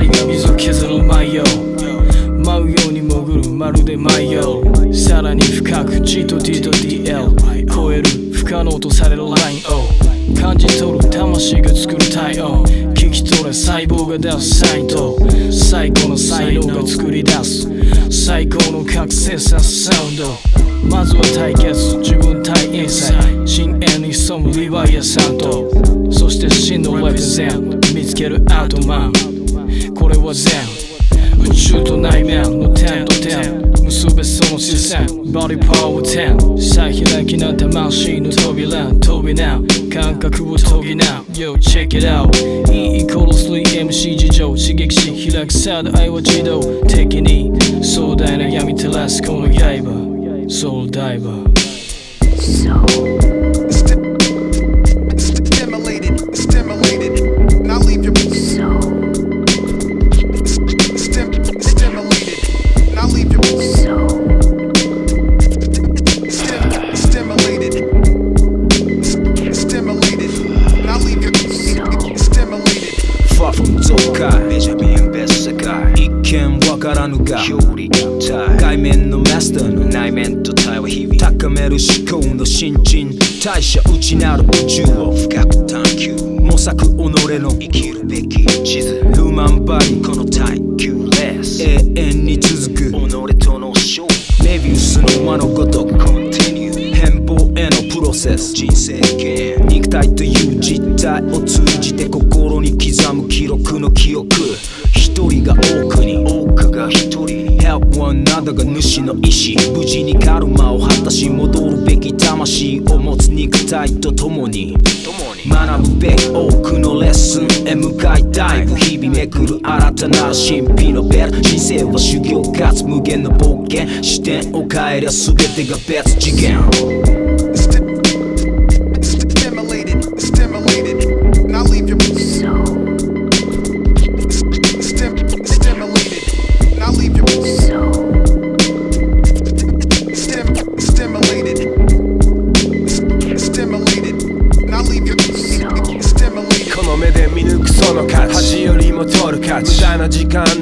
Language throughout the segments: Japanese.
り水を削る舞う。舞うように潜るまるで舞うさらに深く G と D と DL 超える不可能とされるラインを。感じ取る魂が作る体温聞き取れ細胞が出すサインと最高の才能が作り出す。最高の覚醒さサウンド。まずは対決自分対インサイ深淵に潜むリヴァイアさんとそして真のレプゼン見つけるアートマン。これは全。宇宙と内面の点と点。結べその視線。ボディパワー10再開きな魂の扉。飛びな。感覚を研ぎな。Yo check it out. E イコール 3MC 事情。刺激し開くサード愛は自動。的に壮大な闇照らすこの刃。ソウルダイバー Soul からぬが外面のマスターの内面と対話日々高める思考の新陳代謝内なる宇宙を深く探求模索己の生きるべき地図ルーマンバリこの耐久レース永遠に続く己との勝負メビウスの輪のごとく Continue 変貌へのプロセス人生ゲーム肉体という実体を通じて心に刻む記録の記憶一人が多く One another が主の意志無事にカルマを果たし戻るべき魂を持つ肉体と共に学ぶべき多くのレッスンへ向かいたい日々めくる新たなる神秘のベル人生は修行かつ無限の冒険。視点を変えりゃ全てが別次元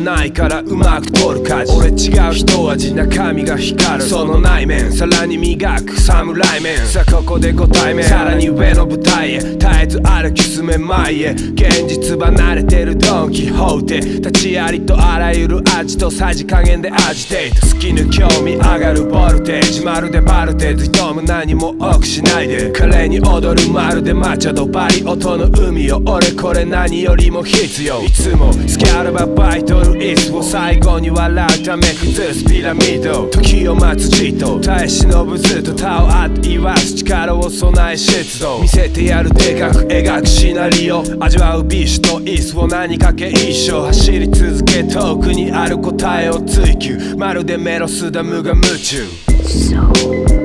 ないからうまく取る価値俺違う一味中身が光る。その内面。さらに磨く。侍面。さあここでご対面。さらに上の舞台へ。絶えず歩き進め前へ。現実離れてるドン・キホーテ。立ちありとあらゆる味とさじ加減でアジテート好きに興味上がるボルテージ。まるでバルテーズ人も何も多くしないで。華麗に踊るまるでマチャドバリ音の海よ。俺これ何よりも必要。いつもスキャルババイトルイスを最後に笑うため崩すピラミッド時を待つじと耐え忍ぶずっと他をあって言わす力を備え出動見せてやるでかく描くシナリオ味わうビッシュとイスを何かけ一生走り続け遠くにある答えを追求。まるでメロスダムが夢中。So